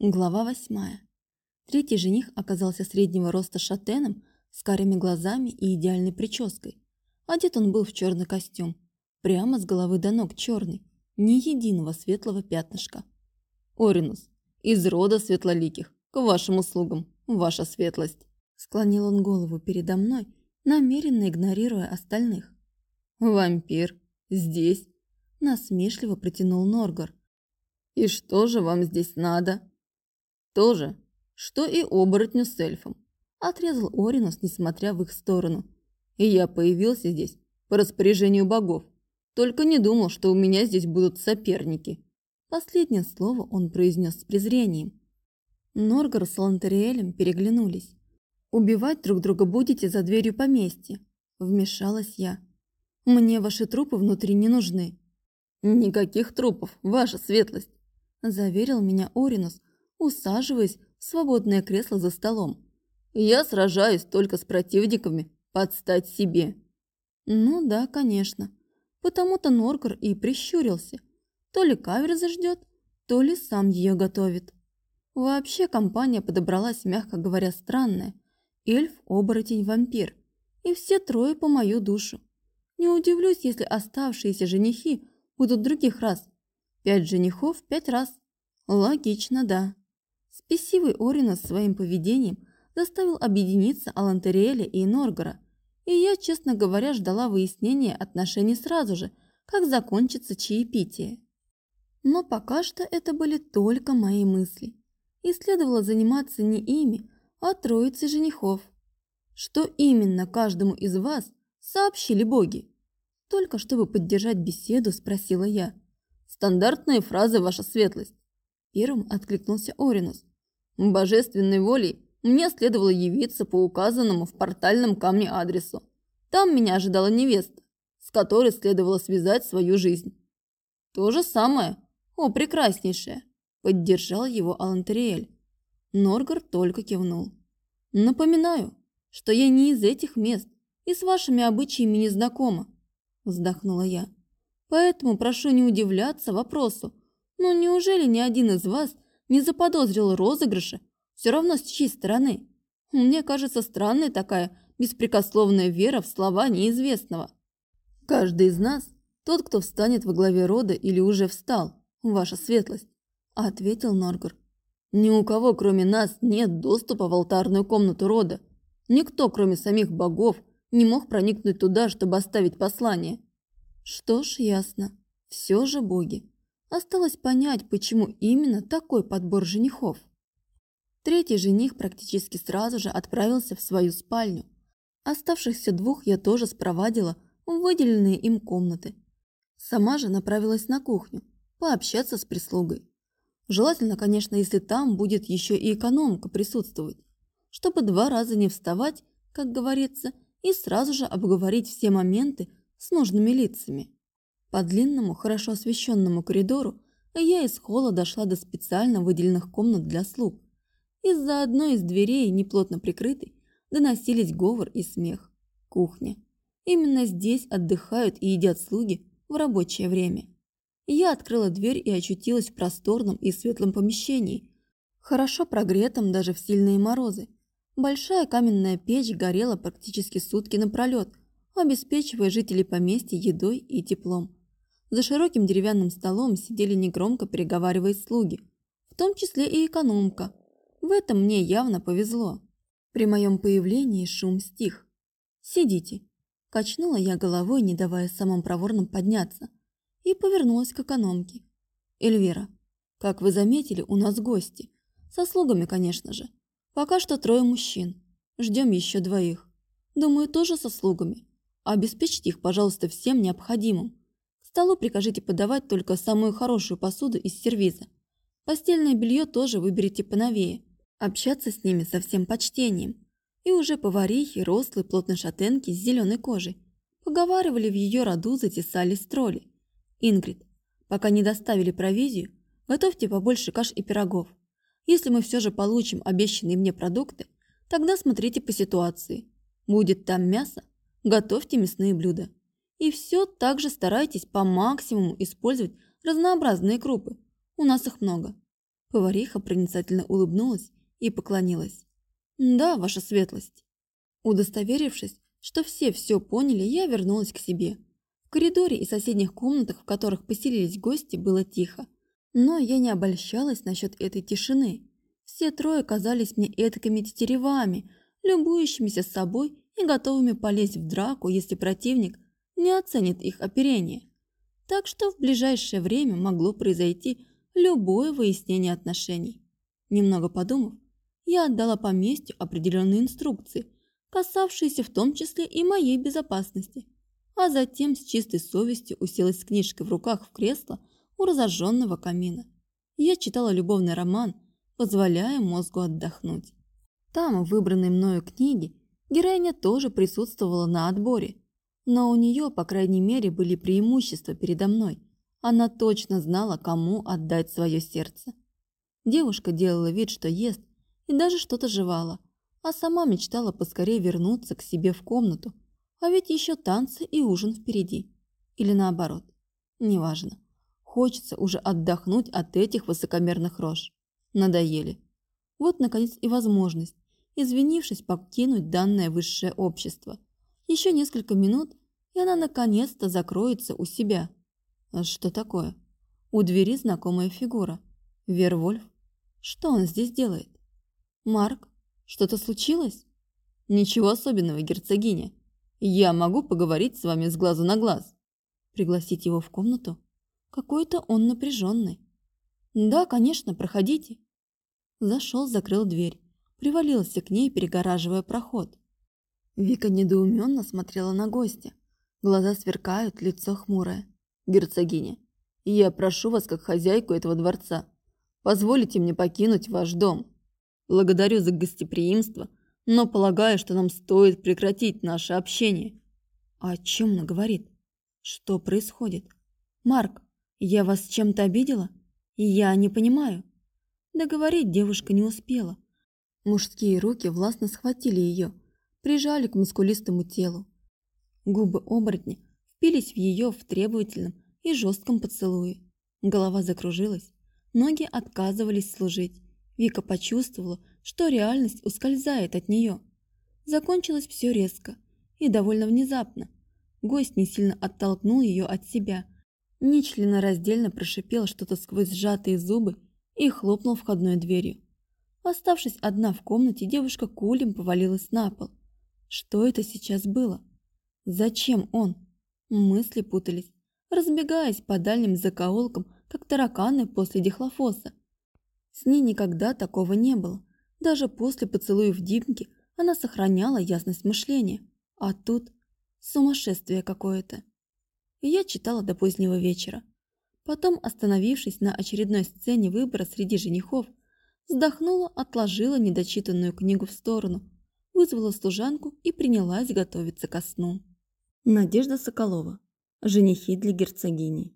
Глава восьмая. Третий жених оказался среднего роста шатеном, с карими глазами и идеальной прической. Одет он был в черный костюм, прямо с головы до ног черный, ни единого светлого пятнышка. «Оринус, из рода светлоликих, к вашим услугам, ваша светлость!» Склонил он голову передо мной, намеренно игнорируя остальных. «Вампир, здесь!» Насмешливо протянул Норгар. «И что же вам здесь надо?» «То же, что и оборотню с эльфом», отрезал Оринус, несмотря в их сторону. «И я появился здесь по распоряжению богов. Только не думал, что у меня здесь будут соперники». Последнее слово он произнес с презрением. Норгар с Лантериэлем переглянулись. «Убивать друг друга будете за дверью поместья», – вмешалась я. «Мне ваши трупы внутри не нужны. «Никаких трупов, ваша светлость!» – заверил меня Оринус, усаживаясь в свободное кресло за столом. «Я сражаюсь только с противниками под стать себе». «Ну да, конечно. Потому-то Норгар и прищурился. То ли кавер заждет, то ли сам ее готовит. Вообще компания подобралась, мягко говоря, странная. Эльф, оборотень, вампир. И все трое по мою душу. Не удивлюсь, если оставшиеся женихи – будут других раз. Пять женихов пять раз. Логично, да. Спесивый Оринос своим поведением заставил объединиться Алантериэля и Норгора, и я, честно говоря, ждала выяснения отношений сразу же, как закончится чаепитие. Но пока что это были только мои мысли, и следовало заниматься не ими, а троицей женихов. Что именно каждому из вас сообщили боги? Только чтобы поддержать беседу, спросила я. «Стандартные фразы, ваша светлость!» Первым откликнулся Оринус. «Божественной волей мне следовало явиться по указанному в портальном камне адресу. Там меня ожидала невеста, с которой следовало связать свою жизнь. То же самое, о, прекраснейшее, поддержал его Алантериэль. Норгар только кивнул. Напоминаю, что я не из этих мест и с вашими обычаями не знакома вздохнула я. Поэтому прошу не удивляться вопросу. Но неужели ни один из вас не заподозрил розыгрыша? Все равно с чьей стороны? Мне кажется странной такая беспрекословная вера в слова неизвестного. Каждый из нас тот, кто встанет во главе рода или уже встал, ваша светлость, ответил Норгар. Ни у кого, кроме нас, нет доступа в алтарную комнату рода. Никто, кроме самих богов, не мог проникнуть туда, чтобы оставить послание. Что ж, ясно. Все же боги. Осталось понять, почему именно такой подбор женихов. Третий жених практически сразу же отправился в свою спальню. Оставшихся двух я тоже спровадила в выделенные им комнаты. Сама же направилась на кухню, пообщаться с прислугой. Желательно, конечно, если там будет еще и экономка присутствовать, чтобы два раза не вставать, как говорится, и сразу же обговорить все моменты с нужными лицами. По длинному, хорошо освещенному коридору я из холла дошла до специально выделенных комнат для слуг. Из-за одной из дверей, неплотно прикрытой, доносились говор и смех. Кухня. Именно здесь отдыхают и едят слуги в рабочее время. Я открыла дверь и очутилась в просторном и светлом помещении, хорошо прогретом даже в сильные морозы. Большая каменная печь горела практически сутки напролет, обеспечивая жителей поместья едой и теплом. За широким деревянным столом сидели негромко переговариваясь слуги, в том числе и экономка. В этом мне явно повезло. При моем появлении шум стих. «Сидите», – качнула я головой, не давая самым проворным подняться, и повернулась к экономке. «Эльвира, как вы заметили, у нас гости. Со слугами, конечно же. Пока что трое мужчин. Ждем еще двоих. Думаю, тоже со слугами. Обеспечьте их, пожалуйста, всем необходимым. Столу прикажите подавать только самую хорошую посуду из сервиза. Постельное белье тоже выберите поновее. Общаться с ними со всем почтением. И уже поварихи, рослые, плотной шатенки с зеленой кожей. Поговаривали в ее роду, затесались тролли. Ингрид, пока не доставили провизию, готовьте побольше каш и пирогов. Если мы все же получим обещанные мне продукты, тогда смотрите по ситуации. Будет там мясо, готовьте мясные блюда. И все так же старайтесь по максимуму использовать разнообразные крупы. У нас их много. Повариха проницательно улыбнулась и поклонилась. «Да, ваша светлость». Удостоверившись, что все все поняли, я вернулась к себе. В коридоре и соседних комнатах, в которых поселились гости, было тихо. Но я не обольщалась насчет этой тишины. Все трое казались мне этакими тетеревами, любующимися собой и готовыми полезть в драку, если противник не оценит их оперение. Так что в ближайшее время могло произойти любое выяснение отношений. Немного подумав, я отдала поместью определенные инструкции, касавшиеся в том числе и моей безопасности, а затем с чистой совестью уселась с книжкой в руках в кресло у разожженного камина. Я читала любовный роман, позволяя мозгу отдохнуть. Там, в выбранной мною книге, героиня тоже присутствовала на отборе, но у нее, по крайней мере, были преимущества передо мной. Она точно знала, кому отдать свое сердце. Девушка делала вид, что ест, и даже что-то жевала, а сама мечтала поскорее вернуться к себе в комнату, а ведь еще танцы и ужин впереди. Или наоборот. Неважно. Хочется уже отдохнуть от этих высокомерных рож. Надоели. Вот, наконец, и возможность, извинившись, покинуть данное высшее общество. Еще несколько минут, и она наконец-то закроется у себя. А что такое? У двери знакомая фигура. Вервольф. Что он здесь делает? Марк, что-то случилось? Ничего особенного, герцогиня. Я могу поговорить с вами с глазу на глаз. Пригласить его в комнату? Какой-то он напряженный. Да, конечно, проходите. Зашел, закрыл дверь. Привалился к ней, перегораживая проход. Вика недоуменно смотрела на гостя. Глаза сверкают, лицо хмурое. «Герцогиня, я прошу вас как хозяйку этого дворца. Позволите мне покинуть ваш дом. Благодарю за гостеприимство, но полагаю, что нам стоит прекратить наше общение». «О чем она говорит? Что происходит? Марк, я вас чем-то обидела? Я не понимаю». Договорить девушка не успела. Мужские руки властно схватили ее, прижали к мускулистому телу. Губы оборотня впились в ее в требовательном и жестком поцелуе. Голова закружилась, ноги отказывались служить. Вика почувствовала, что реальность ускользает от нее. Закончилось все резко и довольно внезапно. Гость не сильно оттолкнул ее от себя, нечленораздельно прошипел что-то сквозь сжатые зубы и хлопнул входной дверью. Оставшись одна в комнате, девушка кулем повалилась на пол. Что это сейчас было? Зачем он? Мысли путались, разбегаясь по дальним закоулкам, как тараканы после дихлофоса. С ней никогда такого не было. Даже после поцелуев Димки она сохраняла ясность мышления. А тут сумасшествие какое-то. Я читала до позднего вечера. Потом, остановившись на очередной сцене выбора среди женихов, вздохнула, отложила недочитанную книгу в сторону, вызвала служанку и принялась готовиться ко сну. Надежда Соколова. Женихи для герцогини.